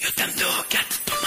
Yo tam do. kat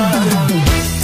Bogotá.